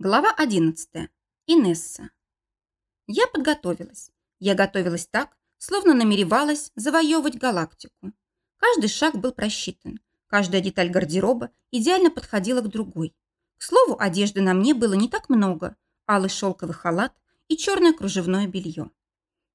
Глава 11. Инесса. Я подготовилась. Я готовилась так, словно намеревалась завоевывать галактику. Каждый шаг был просчитан. Каждая деталь гардероба идеально подходила к другой. К слову, одежды на мне было не так много. Алый шелковый халат и черное кружевное белье.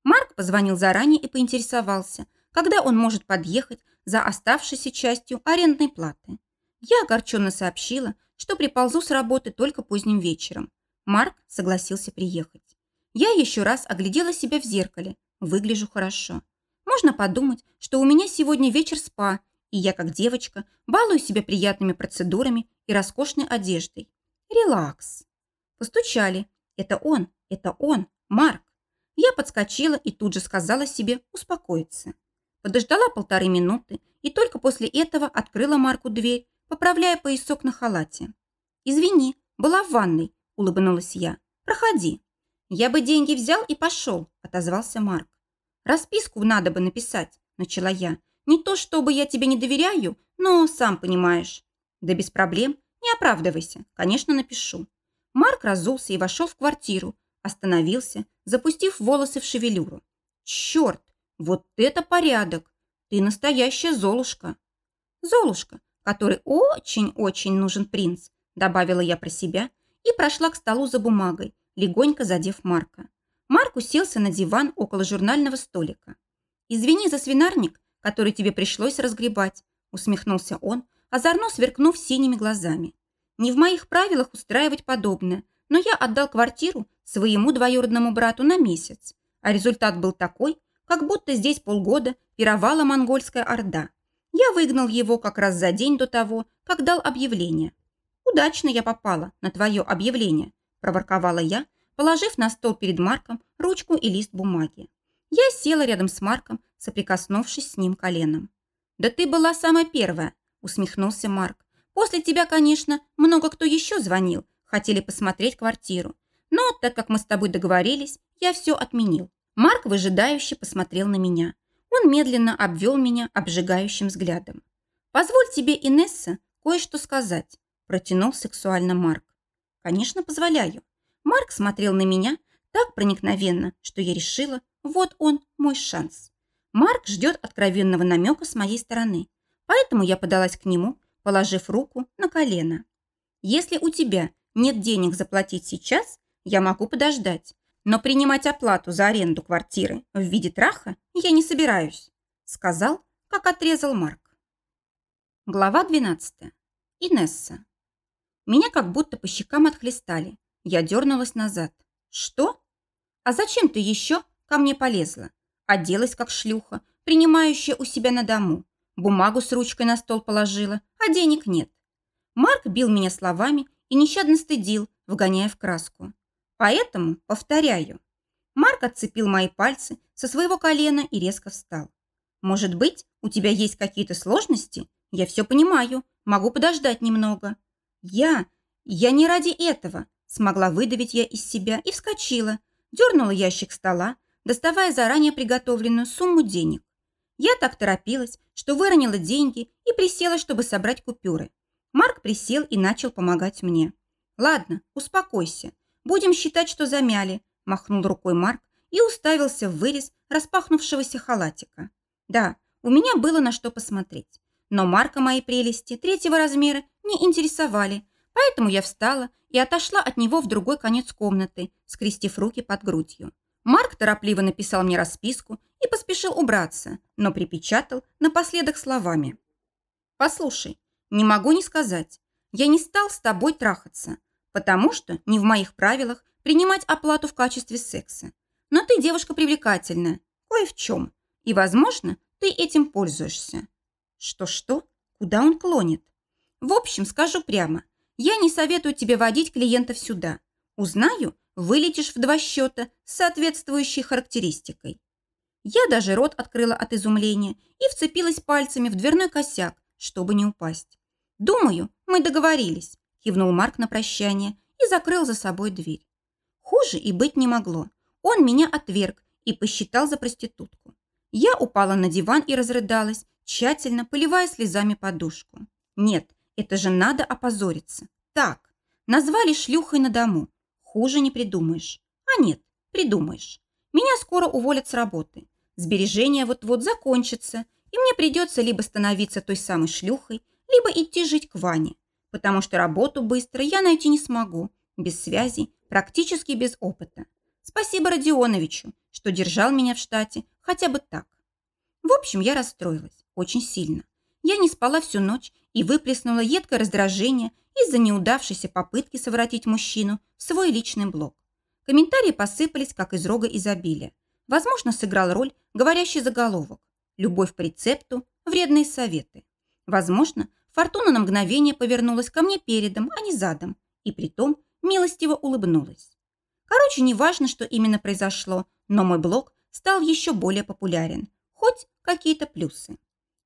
Марк позвонил заранее и поинтересовался, когда он может подъехать за оставшейся частью арендной платы. Я огорченно сообщила, что приползу с работы только поздним вечером. Марк согласился приехать. Я еще раз оглядела себя в зеркале. Выгляжу хорошо. Можно подумать, что у меня сегодня вечер спа, и я, как девочка, балую себя приятными процедурами и роскошной одеждой. Релакс. Постучали. Это он, это он, Марк. Я подскочила и тут же сказала себе успокоиться. Подождала полторы минуты и только после этого открыла Марку дверь поправляя поясок на халате. «Извини, была в ванной», – улыбнулась я. «Проходи». «Я бы деньги взял и пошел», – отозвался Марк. «Расписку надо бы написать», – начала я. «Не то, чтобы я тебе не доверяю, но сам понимаешь». «Да без проблем, не оправдывайся, конечно, напишу». Марк разулся и вошел в квартиру, остановился, запустив волосы в шевелюру. «Черт, вот это порядок! Ты настоящая Золушка!» «Золушка, который очень-очень нужен принц», добавила я про себя и прошла к столу за бумагой, легонько задев Марка. Марк уселся на диван около журнального столика. «Извини за свинарник, который тебе пришлось разгребать», усмехнулся он, озорно сверкнув синими глазами. «Не в моих правилах устраивать подобное, но я отдал квартиру своему двоюродному брату на месяц, а результат был такой, как будто здесь полгода пировала монгольская орда. Я выгнал его как раз за день до того, как дал объявление. «Удачно я попала на твое объявление», – проворковала я, положив на стол перед Марком ручку и лист бумаги. Я села рядом с Марком, соприкоснувшись с ним коленом. «Да ты была самая первая», – усмехнулся Марк. «После тебя, конечно, много кто еще звонил, хотели посмотреть квартиру. Но так как мы с тобой договорились, я все отменил». Марк выжидающе посмотрел на меня. Он медленно обвел меня обжигающим взглядом. «Позволь тебе, Инесса, кое-что сказать», – протянул сексуально Марк. «Конечно, позволяю». Марк смотрел на меня так проникновенно, что я решила, вот он, мой шанс. Марк ждет откровенного намека с моей стороны, поэтому я подалась к нему, положив руку на колено. «Если у тебя нет денег заплатить сейчас, я могу подождать. Но принимать оплату за аренду квартиры в виде траха я не собираюсь», сказал, как отрезал Марк. Глава 12. Инесса. Меня как будто по щекам отхлестали. Я дернулась назад. «Что? А зачем ты еще ко мне полезла? Оделась как шлюха, принимающая у себя на дому. Бумагу с ручкой на стол положила, а денег нет». Марк бил меня словами и нещадно стыдил, вгоняя в краску. Поэтому повторяю. Марк отцепил мои пальцы со своего колена и резко встал. Может быть, у тебя есть какие-то сложности? Я все понимаю, могу подождать немного. Я, я не ради этого, смогла выдавить я из себя и вскочила, дернула ящик стола, доставая заранее приготовленную сумму денег. Я так торопилась, что выронила деньги и присела, чтобы собрать купюры. Марк присел и начал помогать мне. «Ладно, успокойся. Будем считать, что замяли», – махнул рукой Марк и уставился в вырез распахнувшегося халатика. Да, у меня было на что посмотреть. Но Марка мои прелести третьего размера не интересовали, поэтому я встала и отошла от него в другой конец комнаты, скрестив руки под грудью. Марк торопливо написал мне расписку и поспешил убраться, но припечатал напоследок словами. «Послушай, не могу не сказать. Я не стал с тобой трахаться потому что не в моих правилах принимать оплату в качестве секса. Но ты девушка привлекательная, кое в чем, и, возможно, ты этим пользуешься. Что-что? Куда он клонит? В общем, скажу прямо, я не советую тебе водить клиентов сюда. Узнаю, вылетишь в два счета с соответствующей характеристикой. Я даже рот открыла от изумления и вцепилась пальцами в дверной косяк, чтобы не упасть. Думаю, мы договорились кивнул Марк на прощание и закрыл за собой дверь. Хуже и быть не могло. Он меня отверг и посчитал за проститутку. Я упала на диван и разрыдалась, тщательно поливая слезами подушку. Нет, это же надо опозориться. Так, Назвали шлюхой на дому. Хуже не придумаешь. А нет, придумаешь. Меня скоро уволят с работы. Сбережения вот-вот закончатся, и мне придется либо становиться той самой шлюхой, либо идти жить к Ване, потому что работу быстро я найти не смогу, без связей, практически без опыта. Спасибо Родионовичу, что держал меня в штате хотя бы так. В общем, я расстроилась очень сильно. Я не спала всю ночь и выплеснула едкое раздражение из-за неудавшейся попытки совратить мужчину в свой личный блог. Комментарии посыпались, как из рога изобилия. Возможно, сыграл роль говорящий заголовок. Любовь по рецепту, вредные советы. Возможно, фортуна на мгновение повернулась ко мне передом, а не задом, и притом милостиво улыбнулась. Короче, не важно, что именно произошло, но мой блог стал еще более популярен. Хоть какие-то плюсы.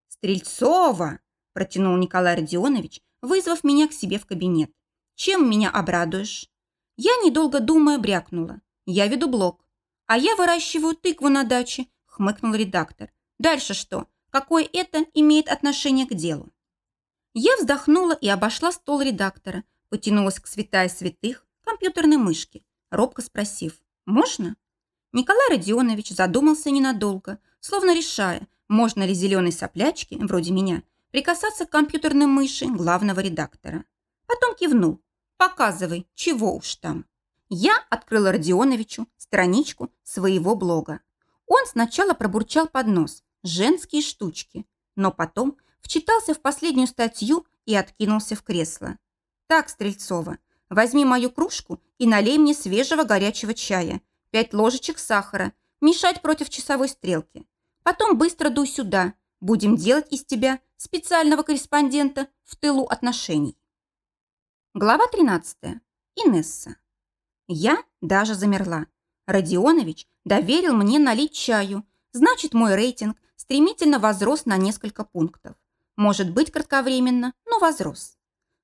«Стрельцова!» – протянул Николай Родионович, вызвав меня к себе в кабинет. «Чем меня обрадуешь?» Я, недолго думая, брякнула. «Я веду блог». «А я выращиваю тыкву на даче», – хмыкнул редактор. «Дальше что? Какое это имеет отношение к делу?» Я вздохнула и обошла стол редактора, потянулась к святая святых компьютерной мышке, робко спросив «Можно?». Николай Родионович задумался ненадолго, словно решая, можно ли зеленой соплячке, вроде меня, прикасаться к компьютерной мыши главного редактора. Потом кивнул. «Показывай, чего уж там». Я открыла Родионовичу страничку своего блога. Он сначала пробурчал под нос «женские штучки», но потом вчитался в последнюю статью и откинулся в кресло. «Так, Стрельцова, возьми мою кружку и налей мне свежего горячего чая, пять ложечек сахара, мешать против часовой стрелки. Потом быстро дуй сюда. Будем делать из тебя специального корреспондента в тылу отношений. Глава 13. Инесса. Я даже замерла. Родионович доверил мне налить чаю. Значит, мой рейтинг стремительно возрос на несколько пунктов. Может быть, кратковременно, но возрос.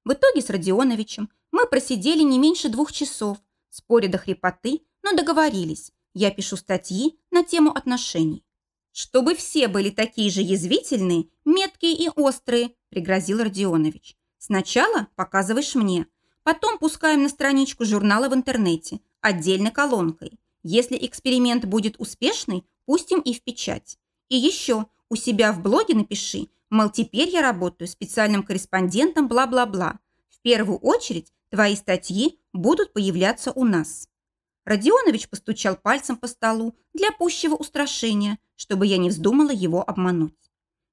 В итоге с Родионовичем мы просидели не меньше двух часов, споря до хрипоты, но договорились. Я пишу статьи на тему отношений. «Чтобы все были такие же язвительные, меткие и острые», – пригрозил Родионович. «Сначала показываешь мне, потом пускаем на страничку журнала в интернете, отдельной колонкой. Если эксперимент будет успешный, пустим и в печать. И еще у себя в блоге напиши, мол, теперь я работаю специальным корреспондентом бла-бла-бла. В первую очередь твои статьи будут появляться у нас». Родионович постучал пальцем по столу для пущего устрашения, чтобы я не вздумала его обмануть.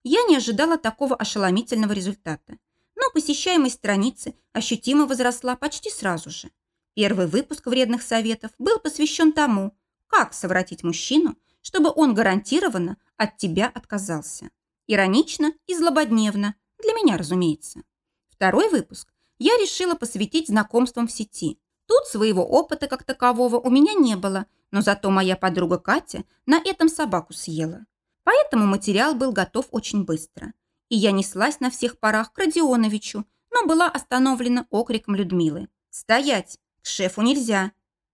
Я не ожидала такого ошеломительного результата, но посещаемость страницы ощутимо возросла почти сразу же. Первый выпуск вредных советов был посвящен тому, как совратить мужчину, чтобы он гарантированно от тебя отказался. Иронично и злободневно, для меня, разумеется. Второй выпуск я решила посвятить знакомствам в сети – Тут своего опыта как такового у меня не было, но зато моя подруга Катя на этом собаку съела. Поэтому материал был готов очень быстро. И я неслась на всех парах к Родионовичу, но была остановлена окриком Людмилы. «Стоять! К шефу нельзя!»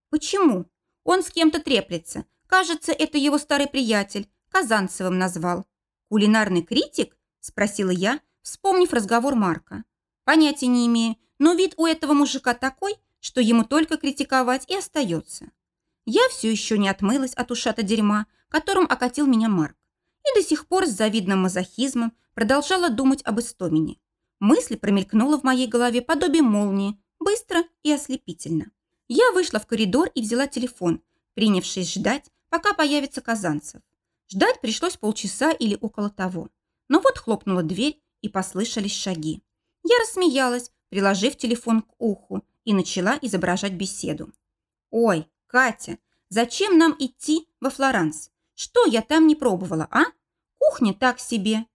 «Почему? Он с кем-то треплется. Кажется, это его старый приятель. Казанцевым назвал». «Кулинарный критик?» – спросила я, вспомнив разговор Марка. «Понятия не имею, но вид у этого мужика такой, что ему только критиковать и остается. Я все еще не отмылась от ушата дерьма, которым окатил меня Марк, и до сих пор с завидным мазохизмом продолжала думать об Истомине. Мысль промелькнула в моей голове подобие молнии, быстро и ослепительно. Я вышла в коридор и взяла телефон, принявшись ждать, пока появится Казанцев. Ждать пришлось полчаса или около того. Но вот хлопнула дверь, и послышались шаги. Я рассмеялась, приложив телефон к уху, и начала изображать беседу. «Ой, Катя, зачем нам идти во Флоранс? Что я там не пробовала, а? Кухня так себе».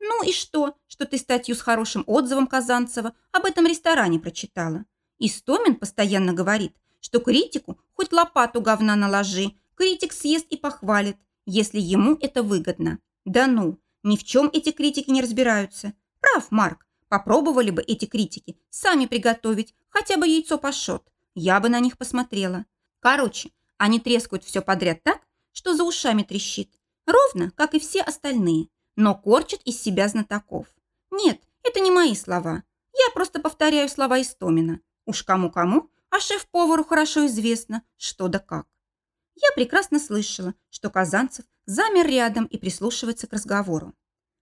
«Ну и что, что ты статью с хорошим отзывом Казанцева об этом ресторане прочитала? Истомин постоянно говорит, что критику хоть лопату говна наложи, критик съест и похвалит, если ему это выгодно. Да ну, ни в чем эти критики не разбираются. Прав, Марк, Попробовали бы эти критики сами приготовить хотя бы яйцо пашот. Я бы на них посмотрела. Короче, они трескают все подряд так, что за ушами трещит. Ровно, как и все остальные. Но корчат из себя знатоков. Нет, это не мои слова. Я просто повторяю слова Истомина. Уж кому-кому, а шеф-повару хорошо известно, что да как. Я прекрасно слышала, что Казанцев замер рядом и прислушивается к разговору.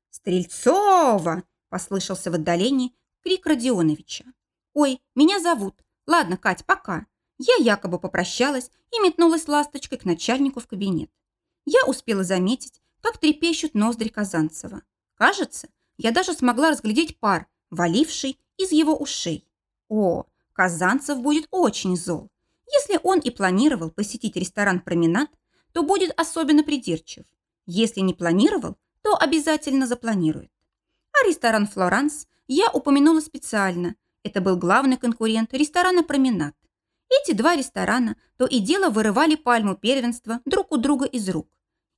«Стрельцова!» – послышался в отдалении крик Родионовича. «Ой, меня зовут. Ладно, Кать, пока». Я якобы попрощалась и метнулась ласточкой к начальнику в кабинет. Я успела заметить, как трепещут ноздри Казанцева. Кажется, я даже смогла разглядеть пар, валивший из его ушей. О, Казанцев будет очень зол. Если он и планировал посетить ресторан «Променад», то будет особенно придирчив. Если не планировал, то обязательно запланирует. А ресторан «Флоранс» я упомянула специально. Это был главный конкурент ресторана «Променад». Эти два ресторана то и дело вырывали пальму первенства друг у друга из рук.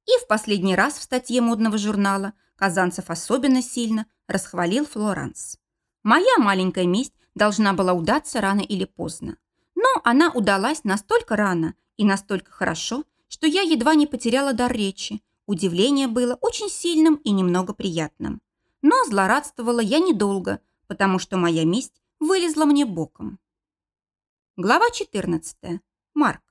И в последний раз в статье модного журнала Казанцев особенно сильно расхвалил Флоранс. Моя маленькая месть должна была удаться рано или поздно. Но она удалась настолько рано и настолько хорошо, что я едва не потеряла дар речи. Удивление было очень сильным и немного приятным. Но злорадствовала я недолго, потому что моя месть вылезла мне боком. Глава 14. Марк.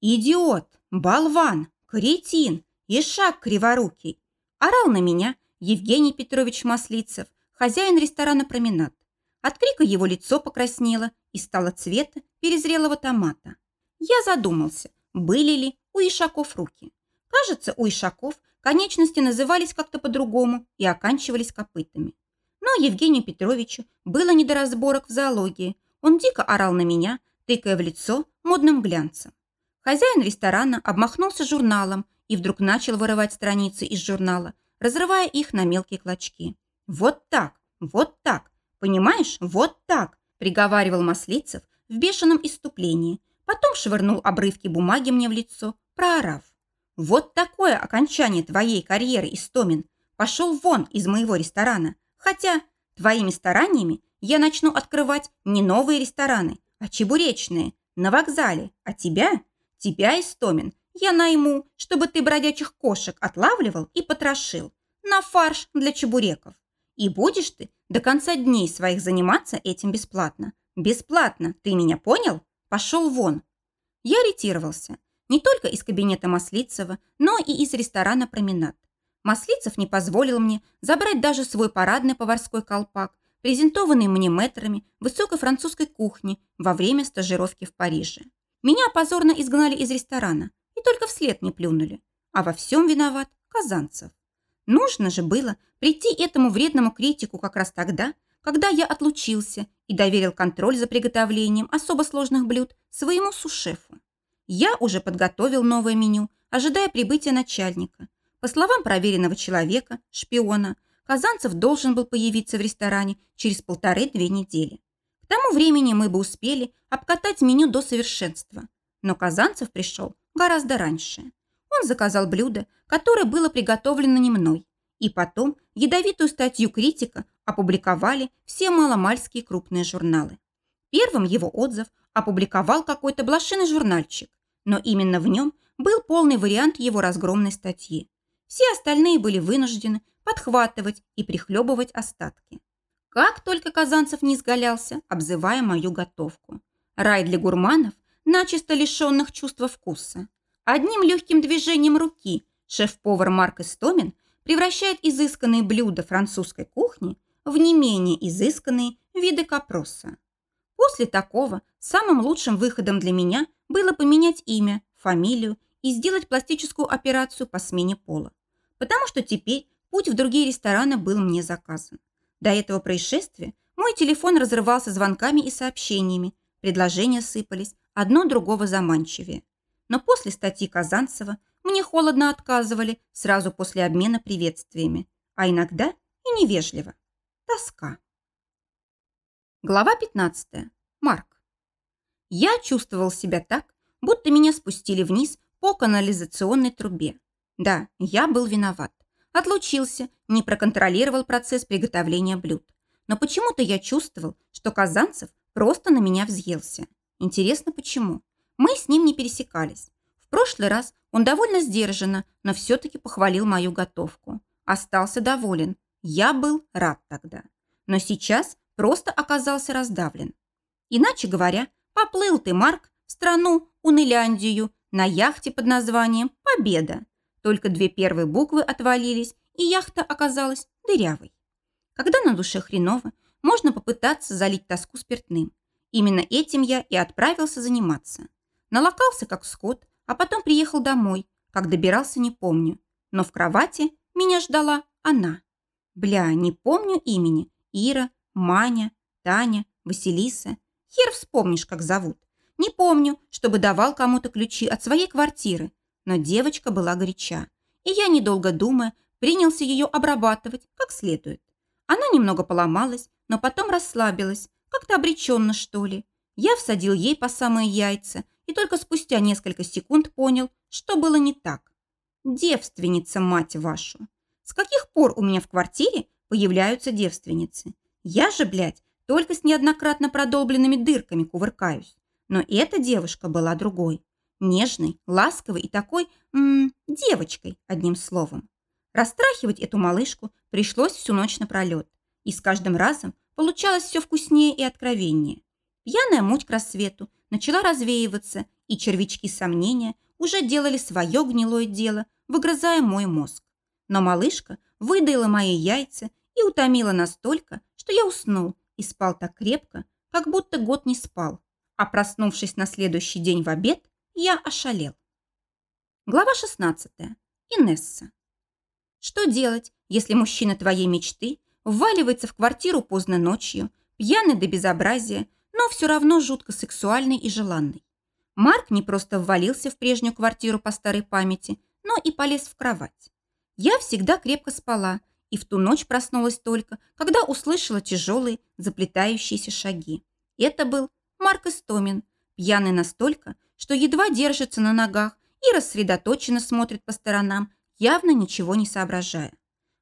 «Идиот! Болван! Кретин! Ишак криворукий!» Орал на меня Евгений Петрович Маслицев, хозяин ресторана «Променад». От крика его лицо покраснело и стало цвета перезрелого томата. Я задумался, были ли у Ишаков руки. Кажется, у Ишаков конечности назывались как-то по-другому и оканчивались копытами. Но Евгению Петровичу было не до разборок в зоологии. Он дико орал на меня, тыкая в лицо модным глянцем. Хозяин ресторана обмахнулся журналом и вдруг начал вырывать страницы из журнала, разрывая их на мелкие клочки. «Вот так, вот так, понимаешь, вот так», приговаривал Маслицев в бешеном иступлении, потом швырнул обрывки бумаги мне в лицо, проорав. «Вот такое окончание твоей карьеры, Истомин. Пошел вон из моего ресторана. Хотя твоими стараниями я начну открывать не новые рестораны, а чебуречные, на вокзале. А тебя, тебя, Истомин, я найму, чтобы ты бродячих кошек отлавливал и потрошил на фарш для чебуреков. И будешь ты до конца дней своих заниматься этим бесплатно. Бесплатно, ты меня понял? Пошел вон. Я ретировался. Не только из кабинета Маслицева, но и из ресторана «Променад». Маслицев не позволил мне забрать даже свой парадный поварской колпак, презентованный мне мэтрами высокой французской кухни во время стажировки в Париже. Меня позорно изгнали из ресторана и только вслед не плюнули. А во всем виноват Казанцев. Нужно же было прийти этому вредному критику как раз тогда, когда я отлучился и доверил контроль за приготовлением особо сложных блюд своему сушефу. Я уже подготовил новое меню, ожидая прибытия начальника. По словам проверенного человека, шпиона, Казанцев должен был появиться в ресторане через полторы-две недели. К тому времени мы бы успели обкатать меню до совершенства. Но Казанцев пришел гораздо раньше. Он заказал блюдо, которое было приготовлено не мной. И потом ядовитую статью критика опубликовали все маломальские крупные журналы. Первым его отзыв опубликовал какой-то блошиный журнальчик, но именно в нем был полный вариант его разгромной статьи. Все остальные были вынуждены подхватывать и прихлебывать остатки. Как только Казанцев не изгалялся, обзывая мою готовку. Рай для гурманов, начисто лишенных чувства вкуса. Одним легким движением руки шеф-повар Марк Истомин превращает изысканные блюда французской кухни в не менее изысканные виды капроса. После такого самым лучшим выходом для меня было поменять имя, фамилию и сделать пластическую операцию по смене пола. Потому что теперь путь в другие рестораны был мне заказан. До этого происшествия мой телефон разрывался звонками и сообщениями, предложения сыпались, одно другого заманчивее. Но после статьи Казанцева мне холодно отказывали сразу после обмена приветствиями, а иногда и невежливо. Тоска. Глава 15. Марк. Я чувствовал себя так, будто меня спустили вниз по канализационной трубе. Да, я был виноват. Отлучился, не проконтролировал процесс приготовления блюд. Но почему-то я чувствовал, что Казанцев просто на меня взъелся. Интересно, почему? Мы с ним не пересекались. Прошлый раз он довольно сдержанно, но все-таки похвалил мою готовку. Остался доволен. Я был рад тогда. Но сейчас просто оказался раздавлен. Иначе говоря, поплыл ты, Марк, в страну Уныляндию на яхте под названием «Победа». Только две первые буквы отвалились, и яхта оказалась дырявой. Когда на душе хреново, можно попытаться залить тоску спиртным. Именно этим я и отправился заниматься. Налокался, как скот, а потом приехал домой. Как добирался, не помню. Но в кровати меня ждала она. Бля, не помню имени. Ира, Маня, Таня, Василиса. Хер вспомнишь, как зовут. Не помню, чтобы давал кому-то ключи от своей квартиры. Но девочка была горяча. И я, недолго думая, принялся ее обрабатывать как следует. Она немного поломалась, но потом расслабилась, как-то обреченно, что ли. Я всадил ей по самые яйца и только спустя несколько секунд понял, что было не так. Девственница, мать вашу! С каких пор у меня в квартире появляются девственницы? Я же, блядь, только с неоднократно продолбленными дырками кувыркаюсь. Но эта девушка была другой. Нежной, ласковой и такой, м -м, девочкой, одним словом. Растрахивать эту малышку пришлось всю ночь напролет. И с каждым разом получалось все вкуснее и откровеннее. Пьяная муть к рассвету начала развеиваться, и червячки сомнения уже делали свое гнилое дело, выгрызая мой мозг. Но малышка выдаила мои яйца и утомила настолько, что я уснул и спал так крепко, как будто год не спал. А проснувшись на следующий день в обед, я ошалел. Глава 16. Инесса. Что делать, если мужчина твоей мечты вваливается в квартиру поздно ночью, пьяный до безобразия, но все равно жутко сексуальный и желанный. Марк не просто ввалился в прежнюю квартиру по старой памяти, но и полез в кровать. Я всегда крепко спала, и в ту ночь проснулась только, когда услышала тяжелые, заплетающиеся шаги. Это был Марк Истомин, пьяный настолько, что едва держится на ногах и рассредоточенно смотрит по сторонам, явно ничего не соображая.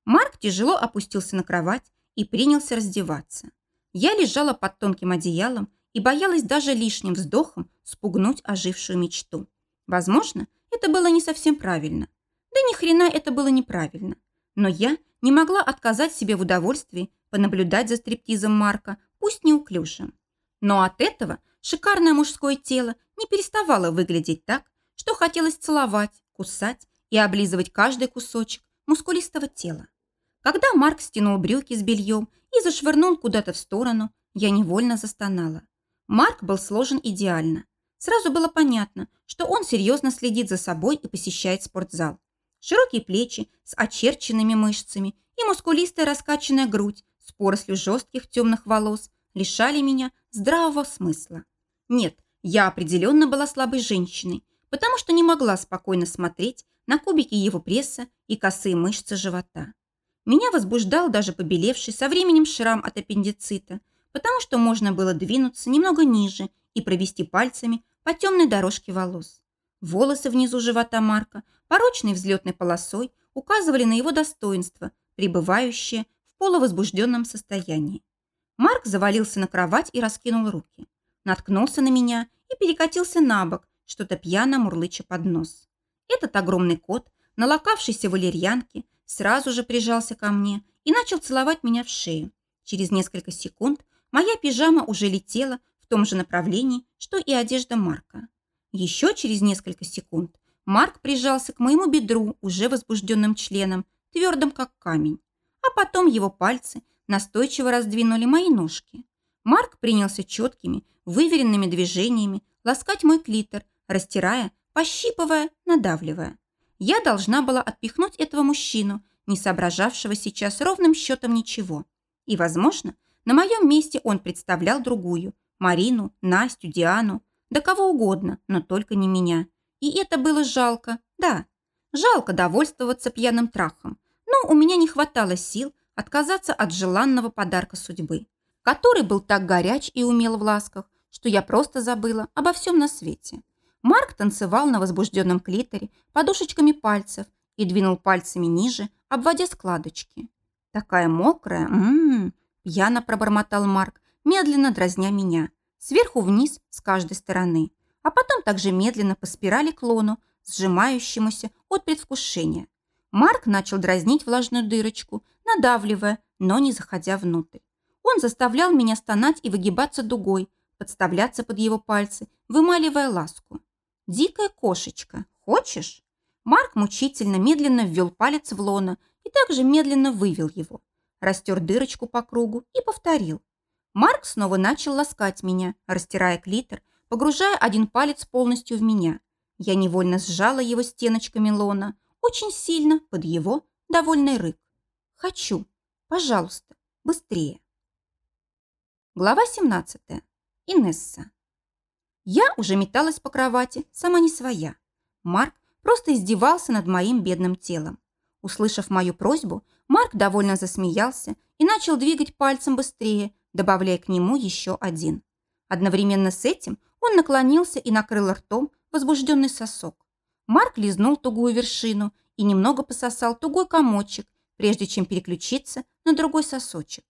Марк тяжело опустился на кровать и принялся раздеваться. Я лежала под тонким одеялом и боялась даже лишним вздохом спугнуть ожившую мечту. Возможно, это было не совсем правильно. Да ни хрена это было неправильно. Но я не могла отказать себе в удовольствии понаблюдать за стриптизом Марка, пусть неуклюжим. Но от этого шикарное мужское тело не переставало выглядеть так, что хотелось целовать, кусать и облизывать каждый кусочек мускулистого тела. Когда Марк стянул брюки с бельем и зашвырнул куда-то в сторону, я невольно застонала. Марк был сложен идеально. Сразу было понятно, что он серьезно следит за собой и посещает спортзал. Широкие плечи с очерченными мышцами и мускулистая раскачанная грудь с порослью жестких темных волос лишали меня здравого смысла. Нет, я определенно была слабой женщиной, потому что не могла спокойно смотреть на кубики его пресса и косые мышцы живота. Меня возбуждал даже побелевший со временем шрам от аппендицита, потому что можно было двинуться немного ниже и провести пальцами по темной дорожке волос. Волосы внизу живота Марка порочной взлетной полосой указывали на его достоинство, пребывающее в полувозбужденном состоянии. Марк завалился на кровать и раскинул руки. Наткнулся на меня и перекатился на бок, что-то пьяно мурлыча под нос. Этот огромный кот, налокавшийся валерьянки, сразу же прижался ко мне и начал целовать меня в шею. Через несколько секунд моя пижама уже летела в том же направлении, что и одежда Марка. Еще через несколько секунд Марк прижался к моему бедру уже возбужденным членом, твердым как камень. А потом его пальцы настойчиво раздвинули мои ножки. Марк принялся четкими, выверенными движениями ласкать мой клитор, растирая, пощипывая, надавливая. Я должна была отпихнуть этого мужчину, не соображавшего сейчас ровным счетом ничего. И, возможно, на моем месте он представлял другую – Марину, Настю, Диану, да кого угодно, но только не меня. И это было жалко, да. Жалко довольствоваться пьяным трахом, но у меня не хватало сил отказаться от желанного подарка судьбы, который был так горяч и умел в ласках, что я просто забыла обо всем на свете. Марк танцевал на возбужденном клиторе подушечками пальцев и двинул пальцами ниже, обводя складочки. «Такая мокрая, ммм!» – пьяно пробормотал Марк, медленно дразня меня, сверху вниз с каждой стороны, а потом также медленно по спирали клону, сжимающемуся от предвкушения. Марк начал дразнить влажную дырочку, надавливая, но не заходя внутрь. Он заставлял меня стонать и выгибаться дугой, подставляться под его пальцы, вымаливая ласку. «Дикая кошечка, хочешь?» Марк мучительно медленно ввел палец в лона и также медленно вывел его. Растер дырочку по кругу и повторил. Марк снова начал ласкать меня, растирая клитор, погружая один палец полностью в меня. Я невольно сжала его стеночками лона, очень сильно под его довольный рык. «Хочу. Пожалуйста, быстрее». Глава 17. Инесса. Я уже металась по кровати, сама не своя. Марк просто издевался над моим бедным телом. Услышав мою просьбу, Марк довольно засмеялся и начал двигать пальцем быстрее, добавляя к нему еще один. Одновременно с этим он наклонился и накрыл ртом возбужденный сосок. Марк лизнул тугую вершину и немного пососал тугой комочек, прежде чем переключиться на другой сосочек.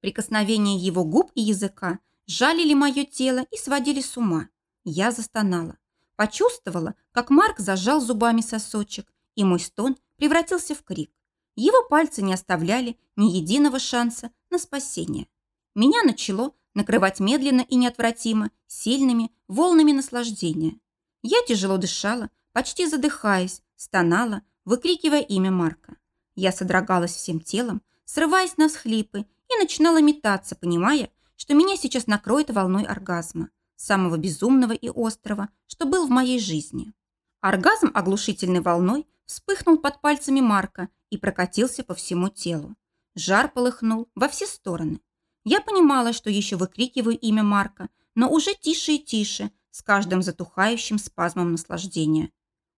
Прикосновения его губ и языка жалили мое тело и сводили с ума. Я застонала. Почувствовала, как Марк зажал зубами сосочек, и мой стон превратился в крик. Его пальцы не оставляли ни единого шанса на спасение. Меня начало накрывать медленно и неотвратимо сильными волнами наслаждения. Я тяжело дышала, почти задыхаясь, стонала, выкрикивая имя Марка. Я содрогалась всем телом, срываясь на всхлипы и начинала метаться, понимая, что меня сейчас накроет волной оргазма, самого безумного и острого, что был в моей жизни. Оргазм оглушительной волной вспыхнул под пальцами Марка и прокатился по всему телу. Жар полыхнул во все стороны. Я понимала, что еще выкрикиваю имя Марка, но уже тише и тише, с каждым затухающим спазмом наслаждения.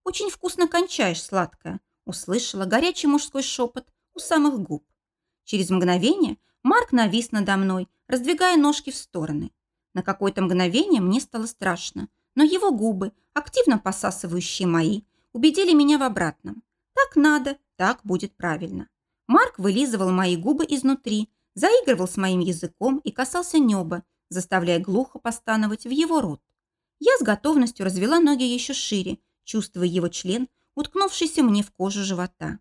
«Очень вкусно кончаешь, сладкая», услышала горячий мужской шепот у самых губ. Через мгновение Марк навис надо мной, раздвигая ножки в стороны. На какое-то мгновение мне стало страшно, но его губы, активно посасывающие мои, убедили меня в обратном. Так надо, так будет правильно. Марк вылизывал мои губы изнутри, заигрывал с моим языком и касался неба, заставляя глухо постановать в его рот. Я с готовностью развела ноги еще шире, чувствуя его член, уткнувшийся мне в кожу живота.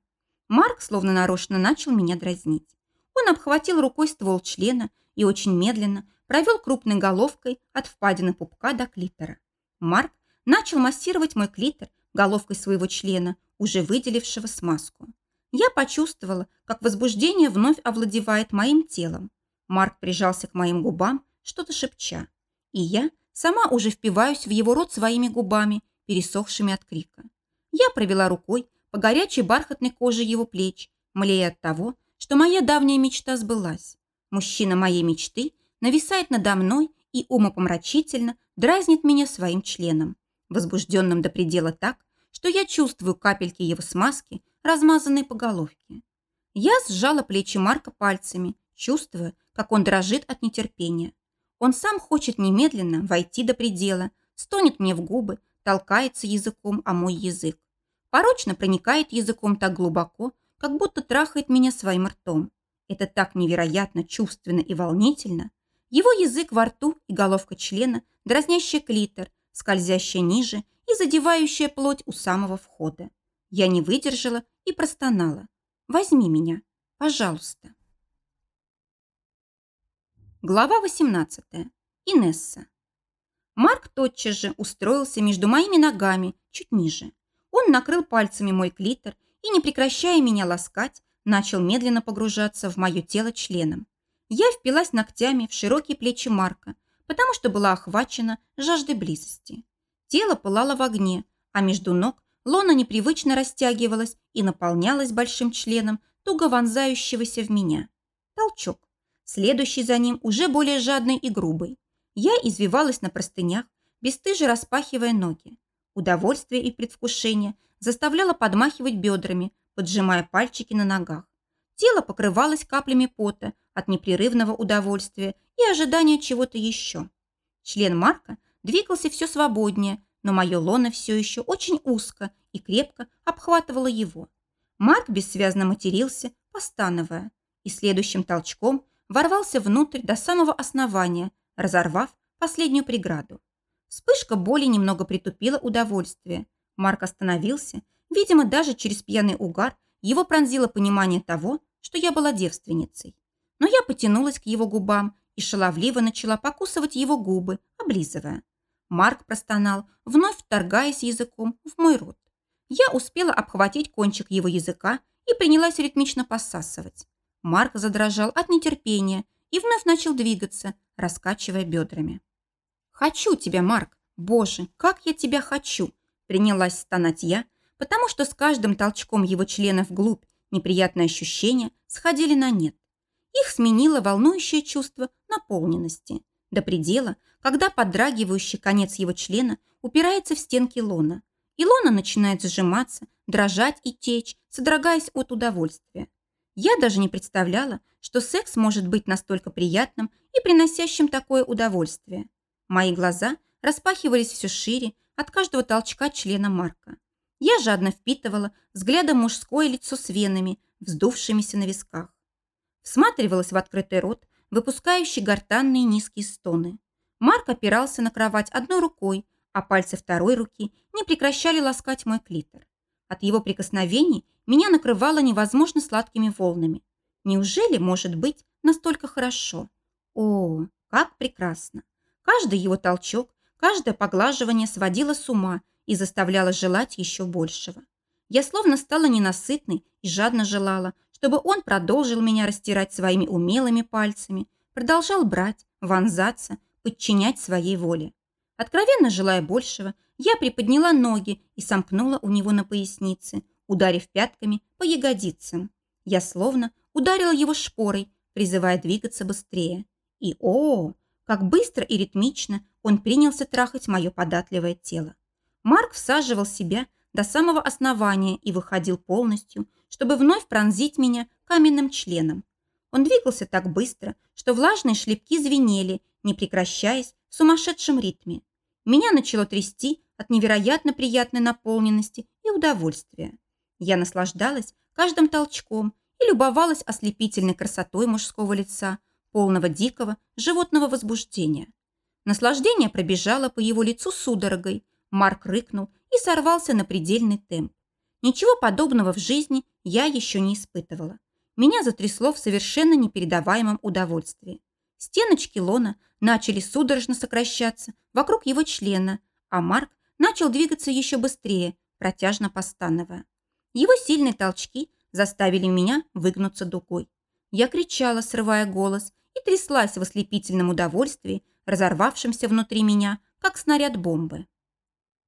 Марк словно нарочно начал меня дразнить. Он обхватил рукой ствол члена и очень медленно провел крупной головкой от впадины пупка до клитора. Марк начал массировать мой клитор головкой своего члена, уже выделившего смазку. Я почувствовала, как возбуждение вновь овладевает моим телом. Марк прижался к моим губам, что-то шепча. И я сама уже впиваюсь в его рот своими губами, пересохшими от крика. Я провела рукой по горячей бархатной коже его плеч, млея от того, что моя давняя мечта сбылась. Мужчина моей мечты нависает надо мной и умопомрачительно дразнит меня своим членом, возбужденным до предела так, что я чувствую капельки его смазки, размазанные по головке. Я сжала плечи Марка пальцами, чувствуя, как он дрожит от нетерпения. Он сам хочет немедленно войти до предела, стонет мне в губы, толкается языком о мой язык. Порочно проникает языком так глубоко, как будто трахает меня своим ртом. Это так невероятно чувственно и волнительно. Его язык во рту и головка члена, дразнящий клитор, скользящая ниже и задевающая плоть у самого входа. Я не выдержала и простонала. «Возьми меня, пожалуйста». Глава 18. Инесса. Марк тотчас же устроился между моими ногами, чуть ниже. Он накрыл пальцами мой клитор и, не прекращая меня ласкать, начал медленно погружаться в мое тело членом. Я впилась ногтями в широкие плечи Марка, потому что была охвачена жаждой близости. Тело пылало в огне, а между ног лона непривычно растягивалась и наполнялась большим членом, туго вонзающегося в меня. Толчок. Следующий за ним уже более жадный и грубый. Я извивалась на простынях, бесстыже распахивая ноги. Удовольствие и предвкушение заставляло подмахивать бедрами, поджимая пальчики на ногах. Тело покрывалось каплями пота от непрерывного удовольствия и ожидания чего-то еще. Член Марка двигался все свободнее, но мое лоно все еще очень узко и крепко обхватывало его. Марк бессвязно матерился, постановая, и следующим толчком ворвался внутрь до самого основания, разорвав последнюю преграду. Вспышка боли немного притупила удовольствие. Марк остановился. Видимо, даже через пьяный угар его пронзило понимание того, что я была девственницей. Но я потянулась к его губам и шаловливо начала покусывать его губы, облизывая. Марк простонал, вновь вторгаясь языком в мой рот. Я успела обхватить кончик его языка и принялась ритмично посасывать. Марк задрожал от нетерпения и вновь начал двигаться, раскачивая бедрами. «Хочу тебя, Марк! Боже, как я тебя хочу!» Принялась стонать я, потому что с каждым толчком его члена вглубь неприятные ощущения сходили на нет. Их сменило волнующее чувство наполненности. До предела, когда подрагивающий конец его члена упирается в стенки лона. И лона начинает сжиматься, дрожать и течь, содрогаясь от удовольствия. Я даже не представляла, что секс может быть настолько приятным и приносящим такое удовольствие. Мои глаза распахивались все шире от каждого толчка члена Марка. Я жадно впитывала взглядом мужское лицо с венами, вздувшимися на висках. Всматривалась в открытый рот, выпускающий гортанные низкие стоны. Марк опирался на кровать одной рукой, а пальцы второй руки не прекращали ласкать мой клитор. От его прикосновений меня накрывало невозможно сладкими волнами. Неужели может быть настолько хорошо? О, как прекрасно! Каждый его толчок, каждое поглаживание сводило с ума и заставляло желать еще большего. Я словно стала ненасытной и жадно желала, чтобы он продолжил меня растирать своими умелыми пальцами, продолжал брать, вонзаться, подчинять своей воле. Откровенно желая большего, я приподняла ноги и сомкнула у него на пояснице, ударив пятками по ягодицам. Я словно ударила его шпорой, призывая двигаться быстрее. И о, как быстро и ритмично он принялся трахать мое податливое тело. Марк всаживал себя до самого основания и выходил полностью, чтобы вновь пронзить меня каменным членом. Он двигался так быстро, что влажные шлепки звенели, не прекращаясь в сумасшедшем ритме. Меня начало трясти от невероятно приятной наполненности и удовольствия. Я наслаждалась каждым толчком и любовалась ослепительной красотой мужского лица, полного дикого животного возбуждения. Наслаждение пробежало по его лицу судорогой. Марк рыкнул и сорвался на предельный темп. Ничего подобного в жизни я еще не испытывала. Меня затрясло в совершенно непередаваемом удовольствии. Стеночки лона начали судорожно сокращаться вокруг его члена, а Марк начал двигаться еще быстрее, протяжно постановая. Его сильные толчки заставили меня выгнуться дугой. Я кричала, срывая голос, и тряслась в ослепительном удовольствии, разорвавшемся внутри меня, как снаряд бомбы.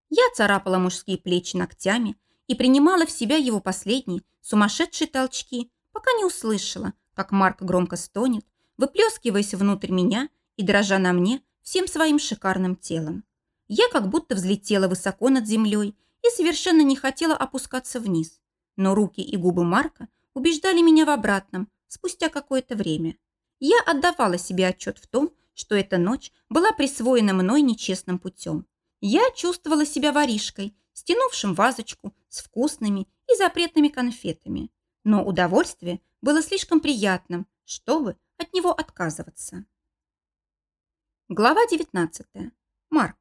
Я царапала мужские плечи ногтями и принимала в себя его последние, сумасшедшие толчки, пока не услышала, как Марк громко стонет, выплескиваясь внутрь меня и дрожа на мне всем своим шикарным телом. Я как будто взлетела высоко над землей и совершенно не хотела опускаться вниз. Но руки и губы Марка убеждали меня в обратном спустя какое-то время. Я отдавала себе отчет в том, что эта ночь была присвоена мной нечестным путем. Я чувствовала себя воришкой, стянувшим вазочку с вкусными и запретными конфетами. Но удовольствие было слишком приятным, чтобы от него отказываться. Глава 19. Марк.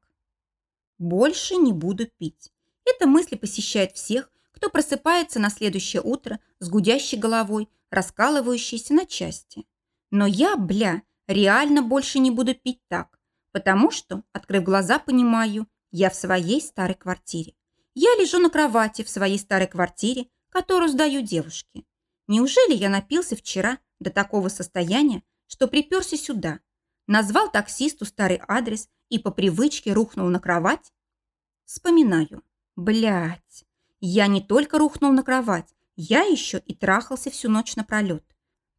Больше не буду пить. Эта мысль посещает всех, кто просыпается на следующее утро с гудящей головой, раскалывающейся на части. Но я, бля, реально больше не буду пить так, потому что, открыв глаза, понимаю, я в своей старой квартире. Я лежу на кровати в своей старой квартире, которую сдаю девушке. Неужели я напился вчера до такого состояния, что приперся сюда, назвал таксисту старый адрес и по привычке рухнул на кровать? Вспоминаю. Блять, я не только рухнул на кровать, я еще и трахался всю ночь напролет.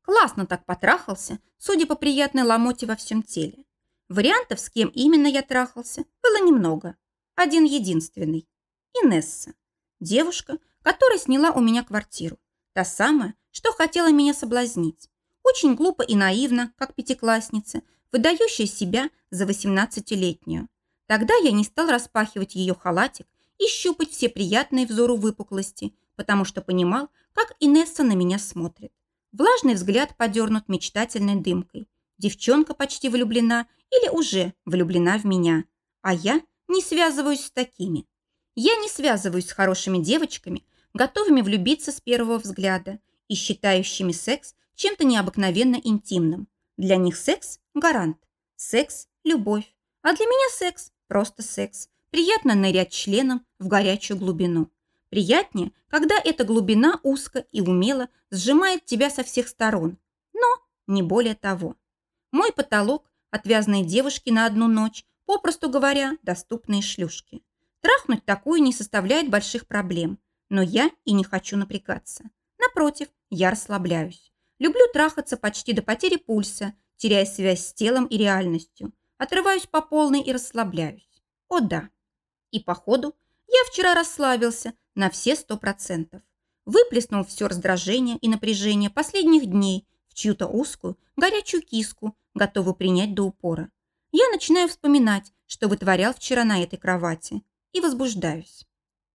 Классно так потрахался, судя по приятной ломоте во всем теле. Вариантов, с кем именно я трахался, было немного. Один единственный. Инесса. Девушка, которая сняла у меня квартиру. Та самая, что хотела меня соблазнить. Очень глупо и наивно, как пятиклассница, выдающая себя за 18-летнюю. Тогда я не стал распахивать ее халатик и щупать все приятные взору выпуклости, потому что понимал, как Инесса на меня смотрит. Влажный взгляд подернут мечтательной дымкой. Девчонка почти влюблена или уже влюблена в меня, а я – не связываюсь с такими. Я не связываюсь с хорошими девочками, готовыми влюбиться с первого взгляда и считающими секс чем-то необыкновенно интимным. Для них секс – гарант. Секс – любовь. А для меня секс – просто секс. Приятно нырять членом в горячую глубину. Приятнее, когда эта глубина узко и умело сжимает тебя со всех сторон. Но не более того. Мой потолок – отвязные девушки на одну ночь, попросту говоря, доступные шлюшки. Трахнуть такую не составляет больших проблем, но я и не хочу напрягаться. Напротив, я расслабляюсь. Люблю трахаться почти до потери пульса, теряя связь с телом и реальностью. Отрываюсь по полной и расслабляюсь. О да. И походу, я вчера расслабился на все сто процентов. Выплеснул все раздражение и напряжение последних дней в чью-то узкую, горячую киску, готовую принять до упора. Я начинаю вспоминать, что вытворял вчера на этой кровати, и возбуждаюсь.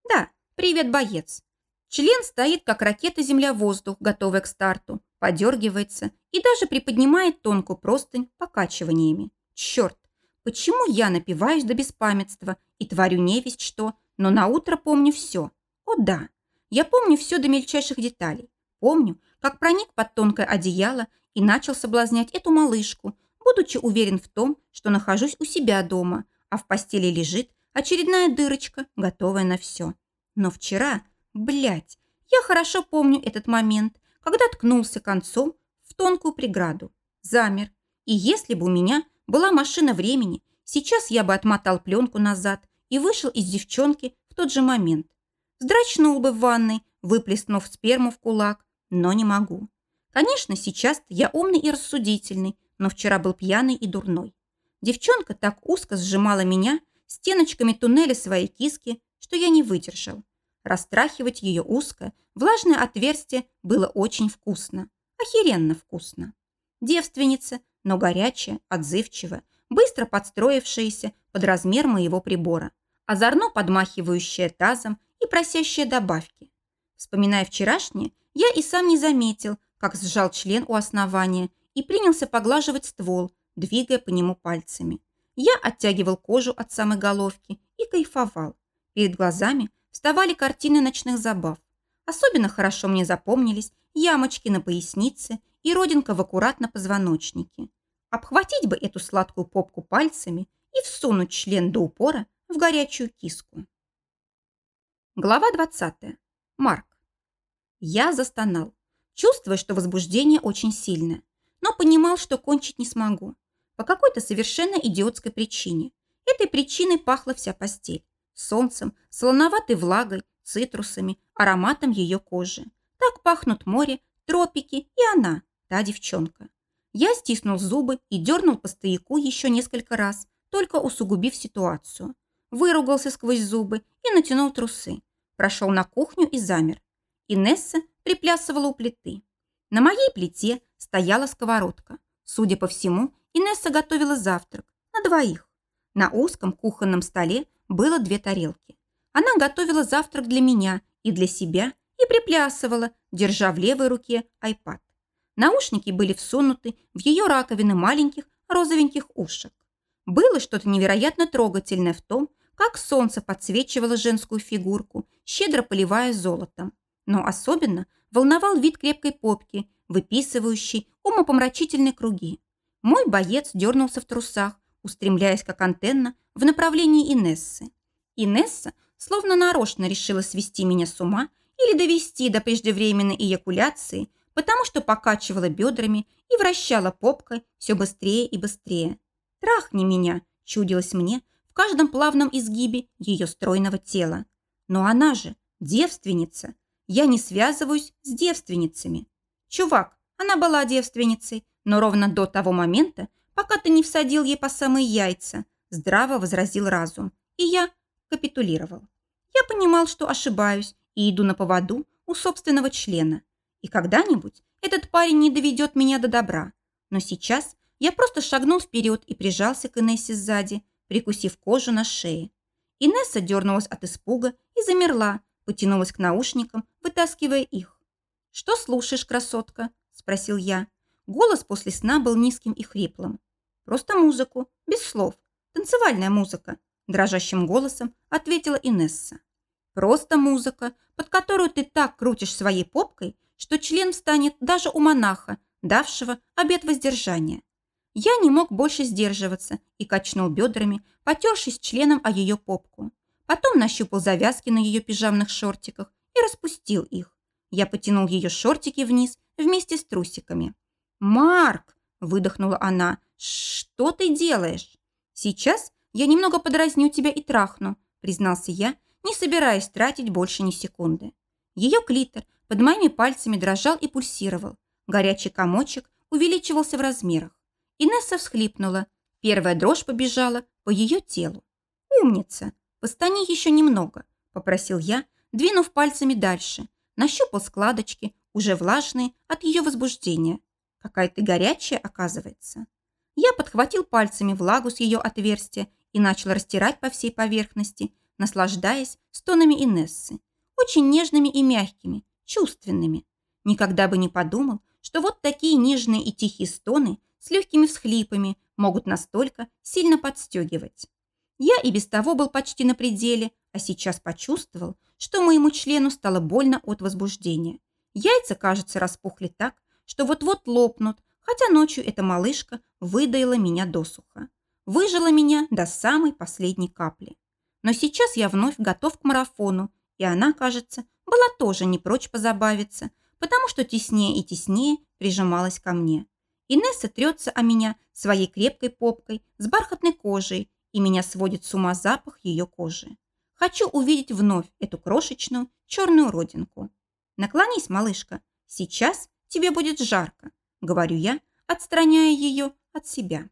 Да, привет, боец. Член стоит, как ракета земля-воздух, готовая к старту, подергивается и даже приподнимает тонкую простынь покачиваниями. Черт, почему я напиваюсь до беспамятства и творю невесть что, но на утро помню все. О да, я помню все до мельчайших деталей. Помню, как проник под тонкое одеяло и начал соблазнять эту малышку, будучи уверен в том, что нахожусь у себя дома, а в постели лежит очередная дырочка, готовая на все. Но вчера Блять, я хорошо помню этот момент, когда ткнулся концом в тонкую преграду. Замер. И если бы у меня была машина времени, сейчас я бы отмотал пленку назад и вышел из девчонки в тот же момент. Здрачнул бы в ванной, выплеснув сперму в кулак, но не могу. Конечно, сейчас я умный и рассудительный, но вчера был пьяный и дурной. Девчонка так узко сжимала меня стеночками туннеля своей киски, что я не выдержал. Растрахивать ее узкое, влажное отверстие было очень вкусно. Охеренно вкусно. Девственница, но горячая, отзывчивая, быстро подстроившаяся под размер моего прибора, озорно подмахивающая тазом и просящая добавки. Вспоминая вчерашнее, я и сам не заметил, как сжал член у основания и принялся поглаживать ствол, двигая по нему пальцами. Я оттягивал кожу от самой головки и кайфовал. Перед глазами вставали картины ночных забав. Особенно хорошо мне запомнились ямочки на пояснице и родинка в аккуратно позвоночнике. Обхватить бы эту сладкую попку пальцами и всунуть член до упора в горячую киску. Глава 20. Марк. Я застонал, чувствуя, что возбуждение очень сильное, но понимал, что кончить не смогу. По какой-то совершенно идиотской причине. Этой причиной пахла вся постель солнцем, солоноватой влагой, цитрусами, ароматом ее кожи. Так пахнут море, тропики и она, та девчонка. Я стиснул зубы и дернул по стояку еще несколько раз, только усугубив ситуацию. Выругался сквозь зубы и натянул трусы. Прошел на кухню и замер. Инесса приплясывала у плиты. На моей плите стояла сковородка. Судя по всему, Инесса готовила завтрак на двоих. На узком кухонном столе было две тарелки. Она готовила завтрак для меня и для себя и приплясывала, держа в левой руке айпад. Наушники были всунуты в ее раковины маленьких розовеньких ушек. Было что-то невероятно трогательное в том, как солнце подсвечивало женскую фигурку, щедро поливая золотом. Но особенно волновал вид крепкой попки, выписывающей умопомрачительные круги. Мой боец дернулся в трусах, устремляясь как антенна в направлении Инессы. Инесса словно нарочно решила свести меня с ума или довести до преждевременной эякуляции, потому что покачивала бедрами и вращала попкой все быстрее и быстрее. «Трахни меня!» – чудилось мне в каждом плавном изгибе ее стройного тела. Но она же девственница. Я не связываюсь с девственницами. Чувак, она была девственницей, но ровно до того момента, пока ты не всадил ей по самые яйца», – здраво возразил разум. И я капитулировал. Я понимал, что ошибаюсь и иду на поводу у собственного члена. И когда-нибудь этот парень не доведет меня до добра. Но сейчас я просто шагнул вперед и прижался к Инессе сзади, прикусив кожу на шее. Инесса дернулась от испуга и замерла, потянулась к наушникам, вытаскивая их. «Что слушаешь, красотка?» – спросил я. Голос после сна был низким и хриплым. Просто музыку, без слов. Танцевальная музыка», – дрожащим голосом ответила Инесса. «Просто музыка, под которую ты так крутишь своей попкой, что член встанет даже у монаха, давшего обет воздержания. Я не мог больше сдерживаться и качнул бедрами, потершись членом о ее попку. Потом нащупал завязки на ее пижамных шортиках и распустил их. Я потянул ее шортики вниз вместе с трусиками. «Марк!» – выдохнула она. «Что ты делаешь?» «Сейчас я немного подразню тебя и трахну», – признался я, не собираясь тратить больше ни секунды. Ее клитор под моими пальцами дрожал и пульсировал. Горячий комочек увеличивался в размерах. Инесса всхлипнула. Первая дрожь побежала по ее телу. «Умница! Постани еще немного», – попросил я, двинув пальцами дальше. Нащупал складочки, уже влажные от ее возбуждения. Какая ты горячая, оказывается. Я подхватил пальцами влагу с ее отверстия и начал растирать по всей поверхности, наслаждаясь стонами Инессы. Очень нежными и мягкими, чувственными. Никогда бы не подумал, что вот такие нежные и тихие стоны с легкими всхлипами могут настолько сильно подстегивать. Я и без того был почти на пределе, а сейчас почувствовал, что моему члену стало больно от возбуждения. Яйца, кажется, распухли так, что вот-вот лопнут, хотя ночью эта малышка выдаила меня досуха. Выжила меня до самой последней капли. Но сейчас я вновь готов к марафону, и она, кажется, была тоже не прочь позабавиться, потому что теснее и теснее прижималась ко мне. Инесса трется о меня своей крепкой попкой с бархатной кожей, и меня сводит с ума запах ее кожи. Хочу увидеть вновь эту крошечную черную родинку. Наклонись, малышка, сейчас тебе будет жарко, говорю я, отстраняя ее от себя.